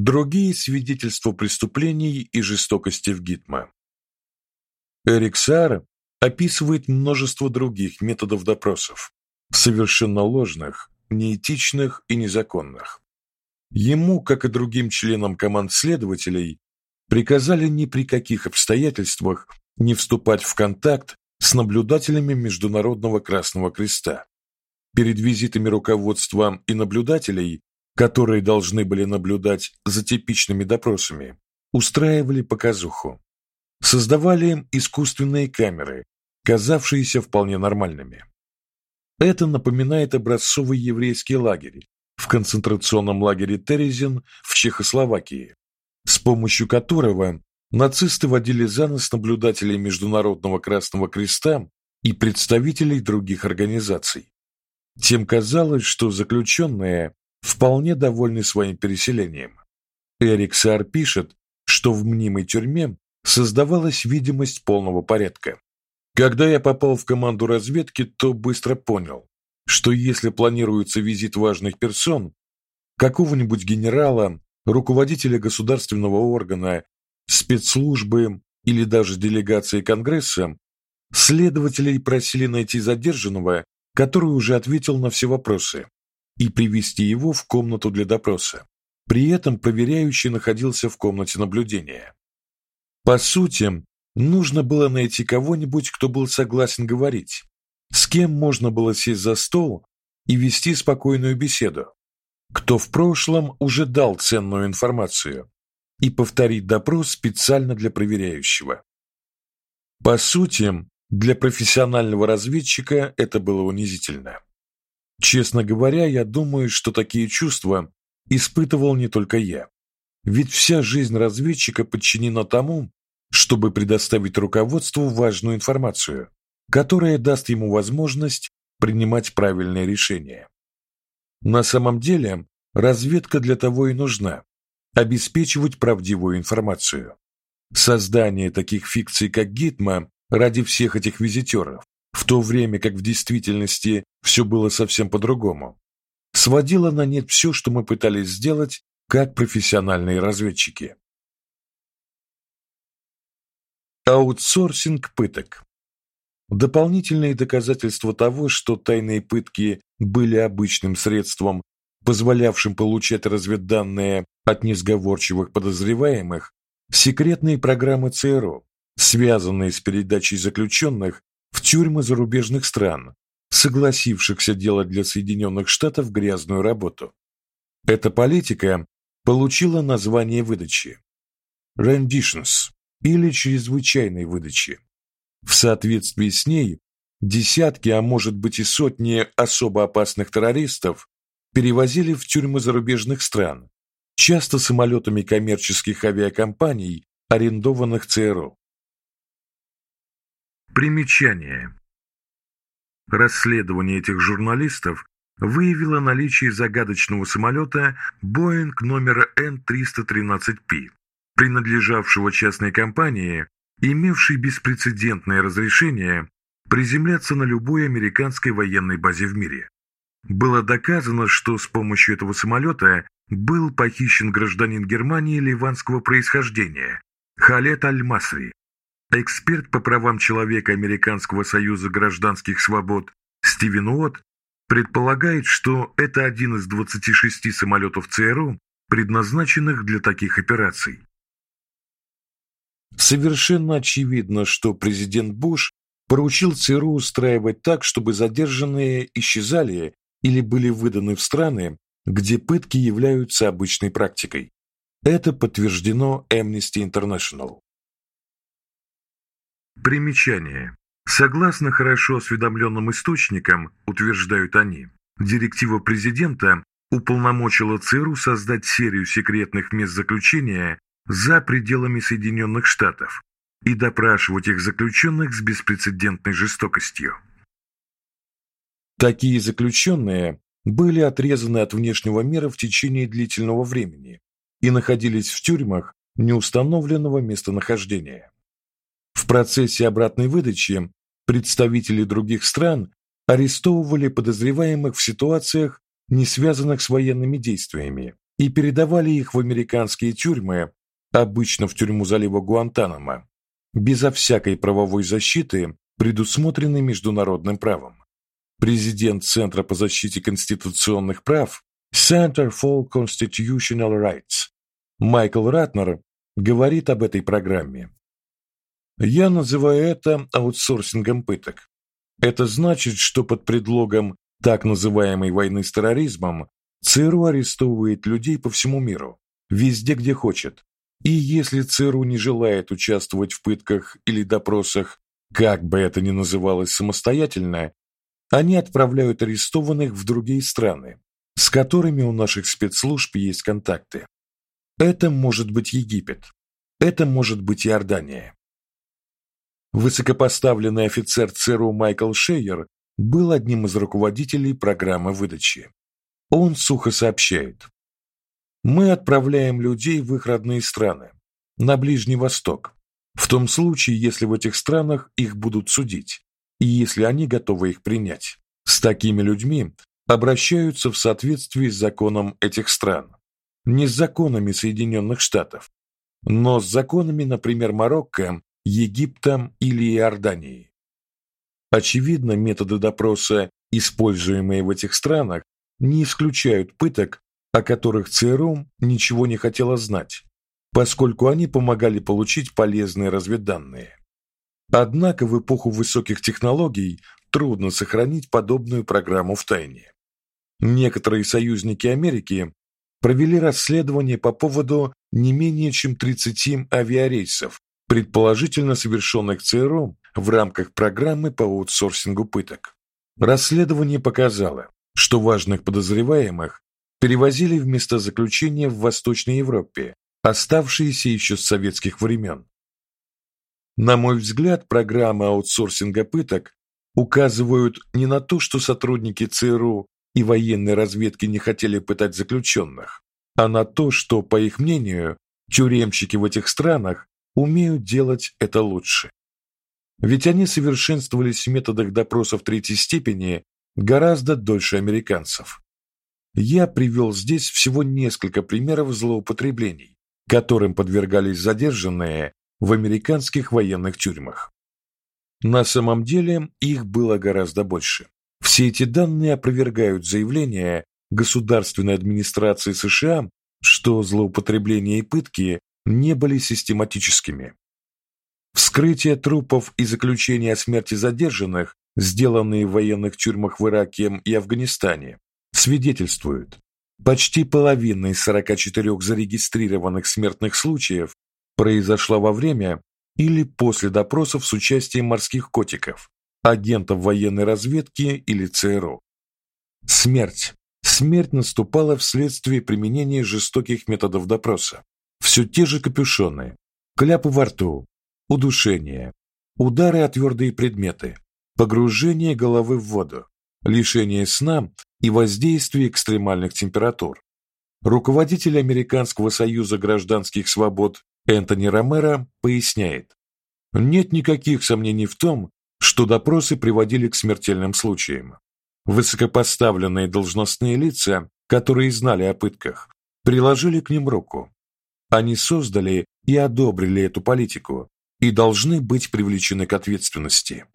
Другие свидетельства преступлений и жестокости в Гитма. Эрик Сар описывает множество других методов допросов, совершенно ложных, неэтичных и незаконных. Ему, как и другим членам команд следователей, приказали ни при каких обстоятельствах не вступать в контакт с наблюдателями Международного Красного Креста. Перед визитами руководства и наблюдателей, которые должны были наблюдать за типичными допросами, устраивали показуху. Создавали искусственные камеры, казавшиеся вполне нормальными. Это напоминает образцовый еврейский лагерь в концентрационном лагере Терезин в Чехословакии, с помощью которого нацисты водили за нос наблюдателей Международного Красного Креста и представителей других организаций. Тем казалось, что заключенные вполне довольны своим переселением. Эрик Сар пишет, что в мнимой тюрьме создавалась видимость полного порядка. Когда я попал в команду разведки, то быстро понял, что если планируется визит важных персон, какого-нибудь генерала, руководителя государственного органа спецслужбы или даже делегации Конгресса, следователей просили найти задержанного, который уже ответил на все вопросы, и привести его в комнату для допроса. При этом проверяющий находился в комнате наблюдения. По сути, нужно было найти кого-нибудь, кто был согласен говорить, с кем можно было сесть за стол и вести спокойную беседу, кто в прошлом уже дал ценную информацию, и повторить допрос специально для проверяющего. По сути, для профессионального разведчика это было унизительно. Честно говоря, я думаю, что такие чувства испытывал не только я. Ведь вся жизнь разведчика подчинена тому, чтобы предоставить руководству важную информацию, которая даст ему возможность принимать правильные решения. На самом деле, разведка для того и нужна, обеспечивать правдивую информацию. Создание таких фикций, как Гитма, ради всех этих визитеров, то время как в действительности все было совсем по-другому, сводило на нет все, что мы пытались сделать как профессиональные разведчики. Аутсорсинг пыток. Дополнительные доказательства того, что тайные пытки были обычным средством, позволявшим получать разведданные от несговорчивых подозреваемых секретные программы ЦРУ, связанные с передачей заключенных в тюрьмы зарубежных стран, согласившихся делать для Соединенных Штатов грязную работу. Эта политика получила название выдачи renditions или чрезвычайной выдачи. В соответствии с ней десятки, а может быть и сотни особо опасных террористов перевозили в тюрьмы зарубежных стран, часто самолетами коммерческих авиакомпаний, арендованных ЦРУ. Примечание. Расследование этих журналистов выявило наличие загадочного самолета Boeing номера N313P, принадлежавшего частной компании, имевшей беспрецедентное разрешение приземляться на любой американской военной базе в мире. Было доказано, что с помощью этого самолета был похищен гражданин Германии ливанского происхождения Халет Аль-Масри. Эксперт по правам человека Американского союза гражданских свобод Стивен Уотт предполагает, что это один из 26 самолетов ЦРУ, предназначенных для таких операций. Совершенно очевидно, что президент Буш поручил ЦРУ устраивать так, чтобы задержанные исчезали или были выданы в страны, где пытки являются обычной практикой. Это подтверждено Amnesty International. Примечание. Согласно хорошо осведомленным источникам, утверждают они, директива президента уполномочила ЦРУ создать серию секретных мест заключения за пределами Соединенных Штатов и допрашивать их заключенных с беспрецедентной жестокостью. Такие заключенные были отрезаны от внешнего мира в течение длительного времени и находились в тюрьмах неустановленного местонахождения. Процессе обратной выдачи представители других стран арестовывали подозреваемых в ситуациях, не связанных с военными действиями, и передавали их в американские тюрьмы, обычно в тюрьму залива Гуантанамо, безо всякой правовой защиты, предусмотренной международным правом. Президент Центра по защите конституционных прав Center for Constitutional Rights Майкл Ратнер говорит об этой программе. Я называю это аутсорсингом пыток. Это значит, что под предлогом так называемой войны с терроризмом ЦРУ арестовывает людей по всему миру, везде, где хочет. И если ЦРУ не желает участвовать в пытках или допросах, как бы это ни называлось самостоятельно, они отправляют арестованных в другие страны, с которыми у наших спецслужб есть контакты. Это может быть Египет. Это может быть Иордания. Высокопоставленный офицер ЦРУ Майкл Шейер был одним из руководителей программы выдачи. Он сухо сообщает: Мы отправляем людей в их родные страны, на Ближний Восток, в том случае, если в этих странах их будут судить, и если они готовы их принять. С такими людьми обращаются в соответствии с законом этих стран, не с законами Соединенных Штатов, но с законами, например, Марокко, Египта или Иордании. Очевидно, методы допроса, используемые в этих странах, не исключают пыток, о которых ЦРУ ничего не хотела знать, поскольку они помогали получить полезные разведданные. Однако в эпоху высоких технологий трудно сохранить подобную программу в тайне. Некоторые союзники Америки провели расследование по поводу не менее чем 30 авиарейсов, предположительно совершенных ЦРУ в рамках программы по аутсорсингу пыток. Расследование показало, что важных подозреваемых перевозили в места заключения в Восточной Европе, оставшиеся еще с советских времен. На мой взгляд, программы аутсорсинга пыток указывают не на то, что сотрудники ЦРУ и военной разведки не хотели пытать заключенных, а на то, что, по их мнению, тюремщики в этих странах умеют делать это лучше. Ведь они совершенствовались в методах допросов третьей степени гораздо дольше американцев. Я привел здесь всего несколько примеров злоупотреблений, которым подвергались задержанные в американских военных тюрьмах. На самом деле их было гораздо больше. Все эти данные опровергают заявление государственной администрации США, что злоупотребления и пытки не были систематическими. Вскрытие трупов и заключения о смерти задержанных, сделанные в военных тюрьмах в Ираке и Афганистане, свидетельствуют, почти половина из 44 зарегистрированных смертных случаев произошла во время или после допросов с участием морских котиков, агентов военной разведки или ЦРУ. Смерть. Смерть наступала вследствие применения жестоких методов допроса. Все те же капюшоны, кляпы во рту, удушение, удары о твердые предметы, погружение головы в воду, лишение сна и воздействие экстремальных температур. Руководитель Американского союза гражданских свобод Энтони Ромеро поясняет: нет никаких сомнений в том, что допросы приводили к смертельным случаям. Высокопоставленные должностные лица, которые знали о пытках, приложили к ним руку. Они создали и одобрили эту политику и должны быть привлечены к ответственности.